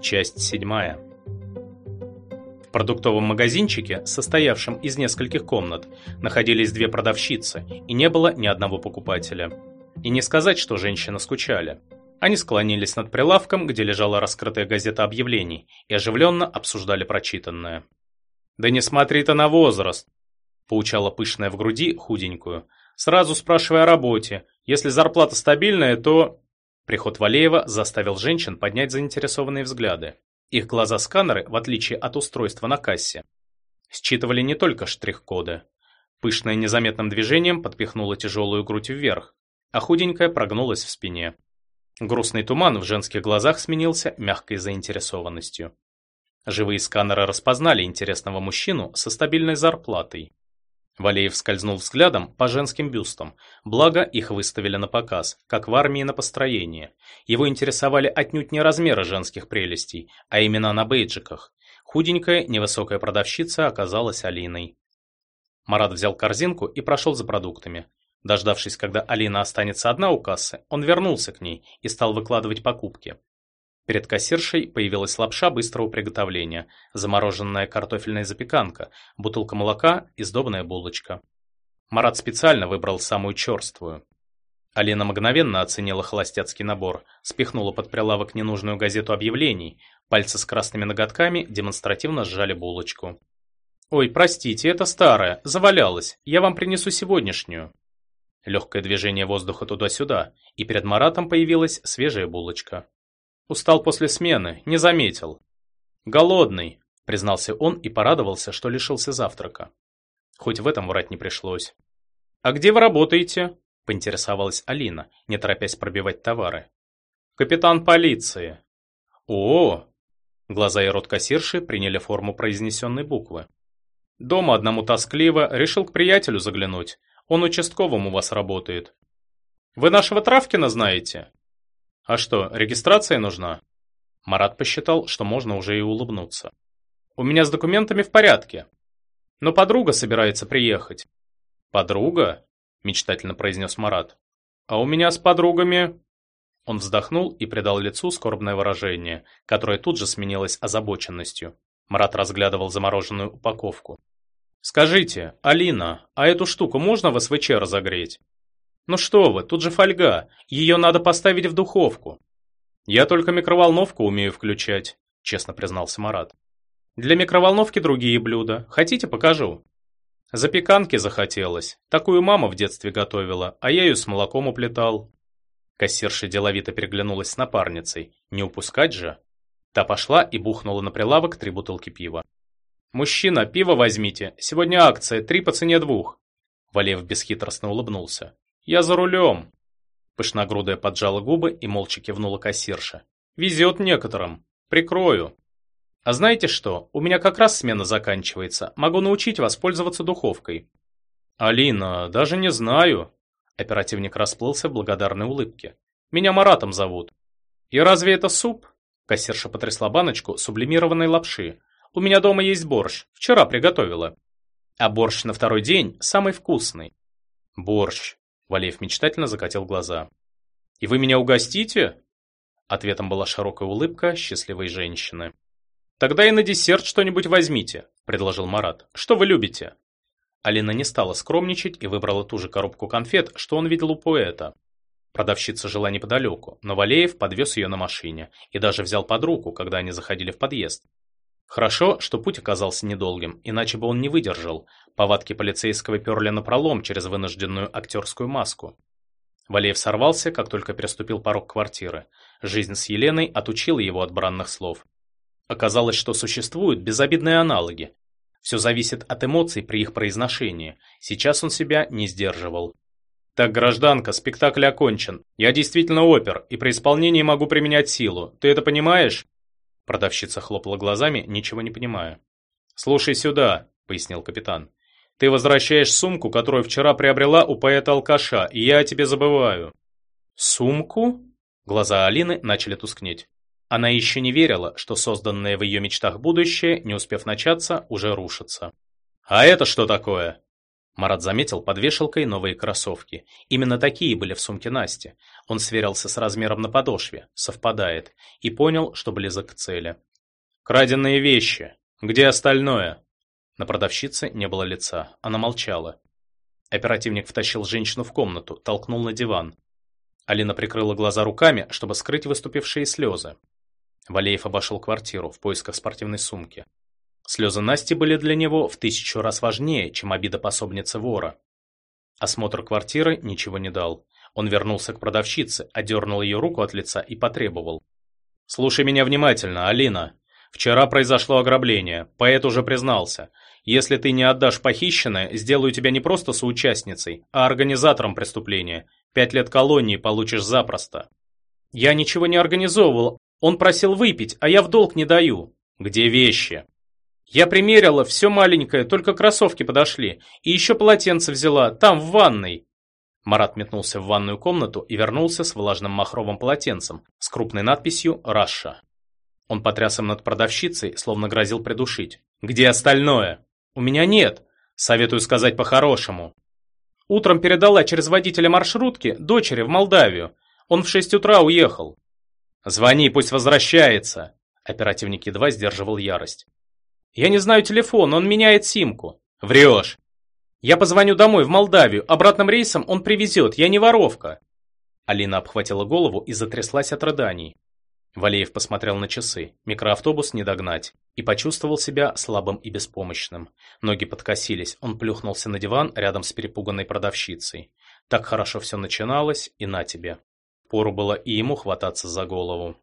Часть седьмая. В продуктовом магазинчике, состоявшем из нескольких комнат, находились две продавщицы, и не было ни одного покупателя. И не сказать, что женщины скучали. Они склонились над прилавком, где лежала раскрытая газета объявлений, и оживленно обсуждали прочитанное. «Да не смотри ты на возраст!» – поучала пышная в груди худенькую. «Сразу спрашивай о работе. Если зарплата стабильная, то...» Приход Валеева заставил женщин поднять заинтересованные взгляды. Их глаза-сканеры, в отличие от устройства на кассе, считывали не только штрих-коды. Пышная незаметным движением подпихнула тяжелую грудь вверх, а худенькая прогнулась в спине. Грустный туман в женских глазах сменился мягкой заинтересованностью. Живые сканеры распознали интересного мужчину со стабильной зарплатой. Валеев скользнул взглядом по женским бюстам, благо их выставили на показ, как в армии на построение. Его интересовали отнюдь не размеры женских прелестей, а имена на бейджиках. Худенькая, невысокая продавщица оказалась Алиной. Марат взял корзинку и прошел за продуктами. Дождавшись, когда Алина останется одна у кассы, он вернулся к ней и стал выкладывать покупки. Перед кассиршей появилась лапша быстрого приготовления, замороженная картофельная запеканка, бутылка молока и сдобная булочка. Марат специально выбрал самую черствую. Алина мгновенно оценила холостяцкий набор, спихнула под прилавок ненужную газету объявлений, пальцы с красными ноготками демонстративно сжали булочку. «Ой, простите, это старая, завалялась, я вам принесу сегодняшнюю». Легкое движение воздуха туда-сюда, и перед Маратом появилась свежая булочка. Устал после смены, не заметил. Голодный, признался он и порадовался, что лишился завтрака. Хоть в этом врать не пришлось. А где вы работаете? поинтересовалась Алина, не торопясь пробивать товары. Капитан полиции. О! Глаза и рот кассирши приняли форму произнесенной буквы. Дома одному тоскливо, решил к приятелю заглянуть. Он участковым у вас работает. Вы нашего Травкина знаете? А что, регистрация нужна? Марат посчитал, что можно уже и улыбнуться. У меня с документами в порядке. Но подруга собирается приехать. Подруга? Мечтательно произнес Марат. А у меня с подругами... Он вздохнул и придал лицу скорбное выражение, которое тут же сменилось озабоченностью. Марат разглядывал замороженную упаковку. «Скажите, Алина, а эту штуку можно в СВЧ разогреть?» «Ну что вы, тут же фольга, ее надо поставить в духовку». «Я только микроволновку умею включать», – честно признался Марат. «Для микроволновки другие блюда. Хотите, покажу?» Запеканки захотелось. Такую мама в детстве готовила, а я ее с молоком уплетал. Кассирша деловито переглянулась с напарницей. Не упускать же. Та пошла и бухнула на прилавок три бутылки пива. «Мужчина, пиво возьмите. Сегодня акция, три по цене двух». Валев бесхитростно улыбнулся. «Я за рулем!» Пышногрудая поджала губы и молча кивнула кассирша. «Везет некоторым. Прикрою». «А знаете что? У меня как раз смена заканчивается. Могу научить вас пользоваться духовкой». «Алина, даже не знаю». Оперативник расплылся в благодарной улыбке. «Меня Маратом зовут». «И разве это суп?» Кассирша потрясла баночку сублимированной лапши. «У меня дома есть борщ. Вчера приготовила». А борщ на второй день самый вкусный. Борщ. Валеев мечтательно закатил глаза. «И вы меня угостите?» Ответом была широкая улыбка счастливой женщины. «Тогда и на десерт что-нибудь возьмите», – предложил Марат. «Что вы любите?» Алина не стала скромничать и выбрала ту же коробку конфет, что он видел у поэта. Продавщица жила неподалеку, но Валеев подвез ее на машине и даже взял под руку, когда они заходили в подъезд. Хорошо, что путь оказался недолгим, иначе бы он не выдержал. Повадки полицейского перли напролом через вынужденную актерскую маску. Валеев сорвался, как только переступил порог квартиры. Жизнь с Еленой отучила его от бранных слов. Оказалось, что существуют безобидные аналоги. Все зависит от эмоций при их произношении. Сейчас он себя не сдерживал. «Так, гражданка, спектакль окончен. Я действительно опер, и при исполнении могу применять силу. Ты это понимаешь?» Продавщица хлопала глазами, ничего не понимая. «Слушай сюда», — пояснил капитан. «Ты возвращаешь сумку, которую вчера приобрела у поэта-алкаша, и я о тебе забываю». «Сумку?» Глаза Алины начали тускнеть. Она еще не верила, что созданное в ее мечтах будущее, не успев начаться, уже рушится. «А это что такое?» Марат заметил под вешалкой новые кроссовки. Именно такие были в сумке Насти. Он сверился с размером на подошве, совпадает, и понял, что близок к цели. «Краденные вещи! Где остальное?» На продавщице не было лица, она молчала. Оперативник втащил женщину в комнату, толкнул на диван. Алина прикрыла глаза руками, чтобы скрыть выступившие слезы. Валеев обошел квартиру в поисках спортивной сумки. Слезы Насти были для него в тысячу раз важнее, чем обида пособницы вора. Осмотр квартиры ничего не дал. Он вернулся к продавщице, одернул ее руку от лица и потребовал. «Слушай меня внимательно, Алина. Вчера произошло ограбление, поэт уже признался. Если ты не отдашь похищенное, сделаю тебя не просто соучастницей, а организатором преступления. Пять лет колонии получишь запросто». «Я ничего не организовывал. Он просил выпить, а я в долг не даю». «Где вещи?» Я примерила все маленькое, только кроссовки подошли. И еще полотенце взяла, там, в ванной. Марат метнулся в ванную комнату и вернулся с влажным махровым полотенцем с крупной надписью «Раша». Он потряс им над продавщицей, словно грозил придушить. «Где остальное?» «У меня нет. Советую сказать по-хорошему». Утром передала через водителя маршрутки дочери в Молдавию. Он в шесть утра уехал. «Звони, пусть возвращается!» Оперативник едва сдерживал ярость. Я не знаю телефон, он меняет симку. Врешь. Я позвоню домой, в Молдавию. Обратным рейсом он привезет, я не воровка. Алина обхватила голову и затряслась от рыданий. Валеев посмотрел на часы. Микроавтобус не догнать. И почувствовал себя слабым и беспомощным. Ноги подкосились. Он плюхнулся на диван рядом с перепуганной продавщицей. Так хорошо все начиналось, и на тебе. Пору было и ему хвататься за голову.